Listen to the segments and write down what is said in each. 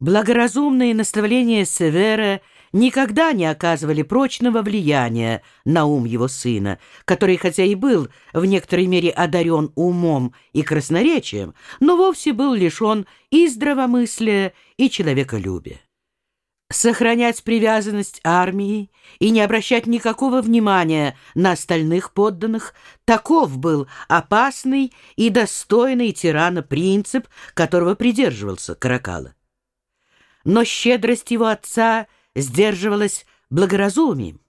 Благоразумные наставления Севера никогда не оказывали прочного влияния на ум его сына, который, хотя и был в некоторой мере одарен умом и красноречием, но вовсе был лишен и здравомыслия, и человеколюбия. Сохранять привязанность армии и не обращать никакого внимания на остальных подданных – таков был опасный и достойный тирана принцип, которого придерживался Каракала но щедрость его отца сдерживалась благоразумием,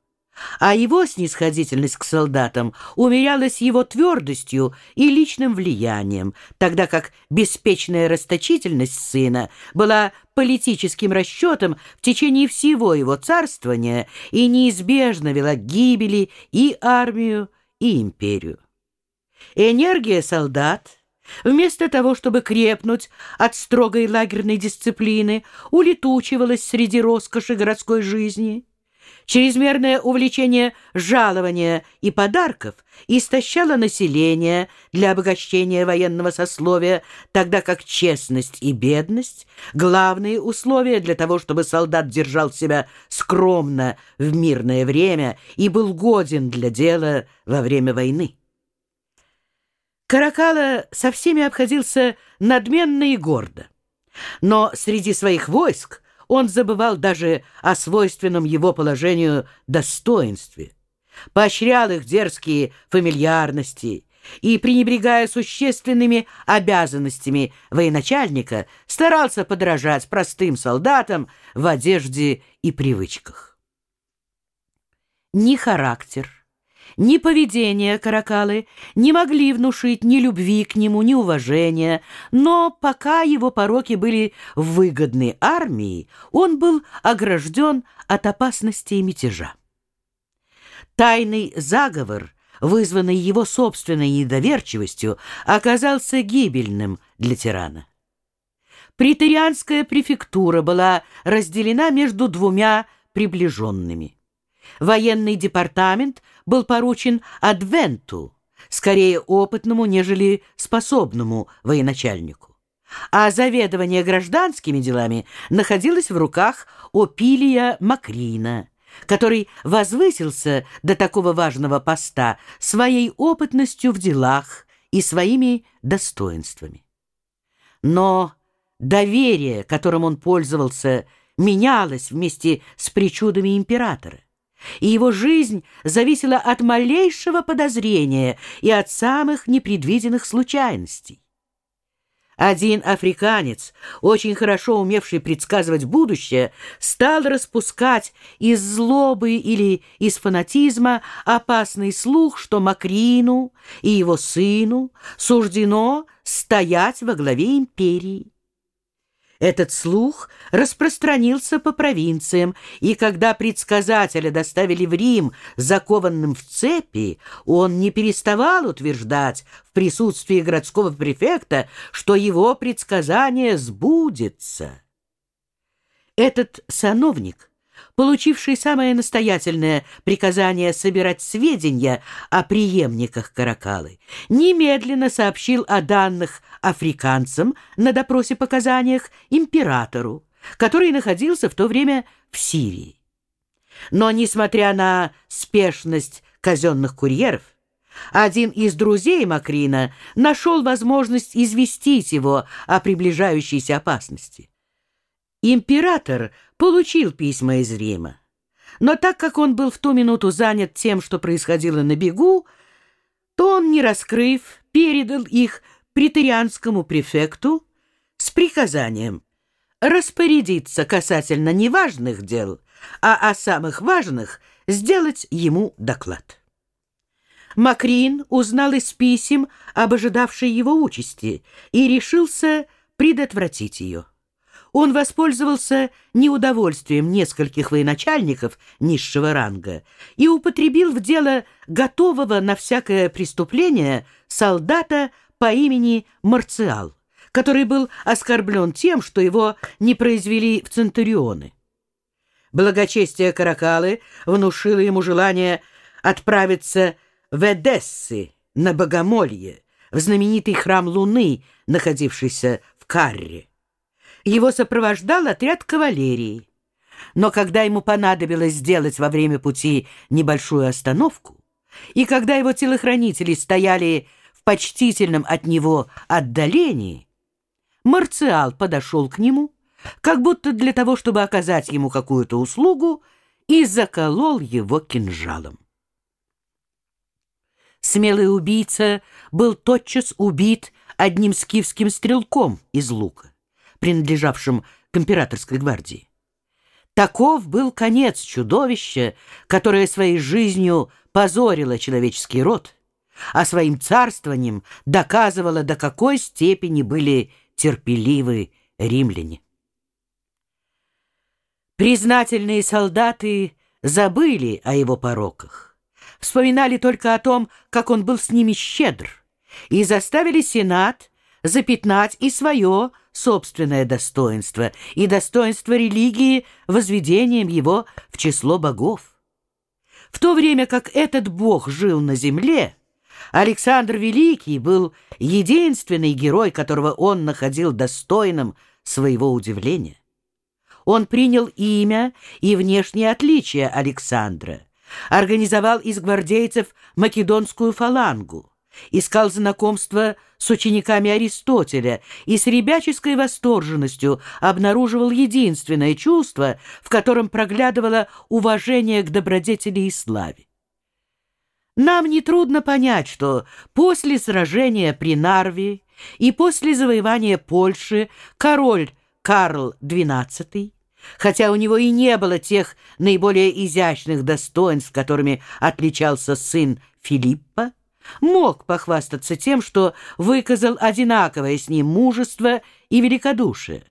а его снисходительность к солдатам умерялась его твердостью и личным влиянием, тогда как беспечная расточительность сына была политическим расчетом в течение всего его царствования и неизбежно вела к гибели и армию, и империю. Энергия солдат — Вместо того, чтобы крепнуть от строгой лагерной дисциплины, улетучивалась среди роскоши городской жизни. Чрезмерное увлечение жалования и подарков истощало население для обогащения военного сословия, тогда как честность и бедность — главные условия для того, чтобы солдат держал себя скромно в мирное время и был годен для дела во время войны. Каракала со всеми обходился надменно и гордо. Но среди своих войск он забывал даже о свойственном его положению достоинстве, поощрял их дерзкие фамильярности и, пренебрегая существенными обязанностями военачальника, старался подражать простым солдатам в одежде и привычках. Ни характер, ни поведение Каракалы не могли внушить ни любви к нему, ни уважения, но пока его пороки были выгодны армии, он был огражден от опасности и мятежа. Тайный заговор, вызванный его собственной недоверчивостью, оказался гибельным для тирана. Притерианская префектура была разделена между двумя приближенными. Военный департамент был поручен Адвенту, скорее опытному, нежели способному военачальнику. А заведование гражданскими делами находилось в руках Опилия Макрина, который возвысился до такого важного поста своей опытностью в делах и своими достоинствами. Но доверие, которым он пользовался, менялось вместе с причудами императора и его жизнь зависела от малейшего подозрения и от самых непредвиденных случайностей. Один африканец, очень хорошо умевший предсказывать будущее, стал распускать из злобы или из фанатизма опасный слух, что Макрину и его сыну суждено стоять во главе империи. Этот слух распространился по провинциям, и когда предсказателя доставили в Рим закованным в цепи, он не переставал утверждать в присутствии городского префекта, что его предсказание сбудется. Этот сановник получивший самое настоятельное приказание собирать сведения о преемниках Каракалы, немедленно сообщил о данных африканцам на допросе показаниях императору, который находился в то время в Сирии. Но, несмотря на спешность казенных курьеров, один из друзей Макрина нашел возможность известить его о приближающейся опасности. Император получил письма из Рима, но так как он был в ту минуту занят тем, что происходило на бегу, то он, не раскрыв, передал их претерианскому префекту с приказанием распорядиться касательно неважных дел, а о самых важных сделать ему доклад. Макрин узнал из писем об ожидавшей его участи и решился предотвратить ее он воспользовался неудовольствием нескольких военачальников низшего ранга и употребил в дело готового на всякое преступление солдата по имени Марциал, который был оскорблен тем, что его не произвели в Центурионы. Благочестие Каракалы внушило ему желание отправиться в Эдессы на Богомолье, в знаменитый храм Луны, находившийся в Карре. Его сопровождал отряд кавалерии. Но когда ему понадобилось сделать во время пути небольшую остановку, и когда его телохранители стояли в почтительном от него отдалении, Марциал подошел к нему, как будто для того, чтобы оказать ему какую-то услугу, и заколол его кинжалом. Смелый убийца был тотчас убит одним скифским стрелком из лука, принадлежавшим к императорской гвардии. Таков был конец чудовища, которое своей жизнью позорило человеческий род, а своим царствованием доказывало, до какой степени были терпеливы римляне. Признательные солдаты забыли о его пороках, вспоминали только о том, как он был с ними щедр, и заставили Сенат запятнать и свое собственное достоинство, и достоинство религии возведением его в число богов. В то время как этот бог жил на земле, Александр Великий был единственный герой, которого он находил достойным своего удивления. Он принял имя и внешнее отличие Александра, организовал из гвардейцев македонскую фалангу, искал знакомства с учениками Аристотеля и с ребяческой восторженностью обнаруживал единственное чувство, в котором проглядывало уважение к добродетели и славе. Нам нетрудно понять, что после сражения при Нарве и после завоевания Польши король Карл XII, хотя у него и не было тех наиболее изящных достоинств, которыми отличался сын Филиппа, мог похвастаться тем, что выказал одинаковое с ним мужество и великодушие.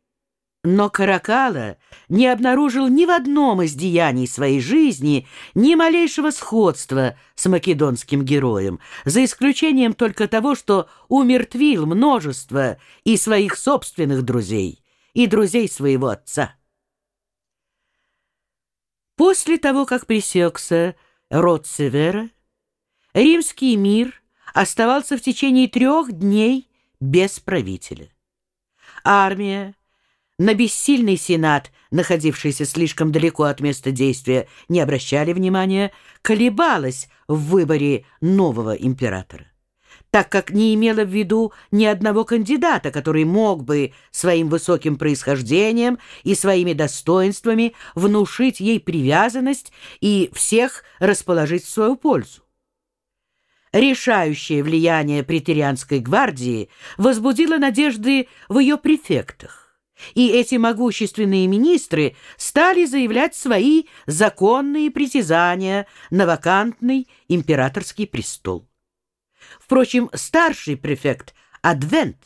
Но Каракала не обнаружил ни в одном из деяний своей жизни ни малейшего сходства с македонским героем, за исключением только того, что умертвил множество и своих собственных друзей, и друзей своего отца. После того, как пресекся род Севера, римский мир оставался в течение трех дней без правителя. Армия, на бессильный сенат, находившийся слишком далеко от места действия, не обращали внимания, колебалась в выборе нового императора так как не имела в виду ни одного кандидата, который мог бы своим высоким происхождением и своими достоинствами внушить ей привязанность и всех расположить в свою пользу. Решающее влияние претерианской гвардии возбудило надежды в ее префектах. И эти могущественные министры стали заявлять свои законные притязания на вакантный императорский престол. Впрочем, старший префект Адвент,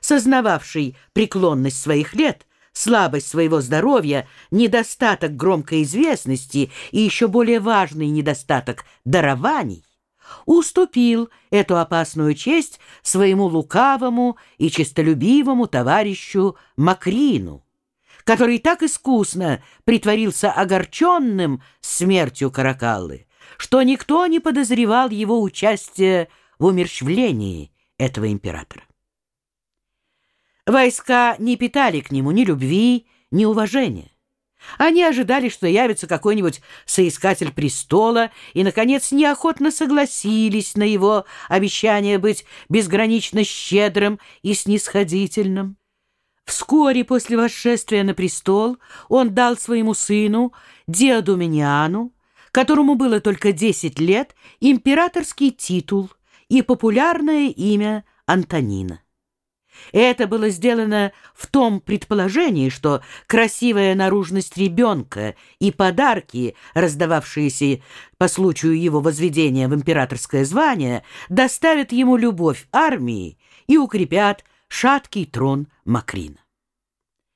сознававший преклонность своих лет, слабость своего здоровья, недостаток громкой известности и еще более важный недостаток дарований, уступил эту опасную честь своему лукавому и честолюбивому товарищу Макрину, который так искусно притворился огорченным смертью Каракаллы, что никто не подозревал его участия в умерщвлении этого императора. Войска не питали к нему ни любви, ни уважения. Они ожидали, что явится какой-нибудь соискатель престола, и, наконец, неохотно согласились на его обещание быть безгранично щедрым и снисходительным. Вскоре после восшествия на престол он дал своему сыну Диадуминиану, которому было только десять лет, императорский титул и популярное имя Антонина. Это было сделано в том предположении, что красивая наружность ребенка и подарки, раздававшиеся по случаю его возведения в императорское звание, доставят ему любовь армии и укрепят шаткий трон Макрина.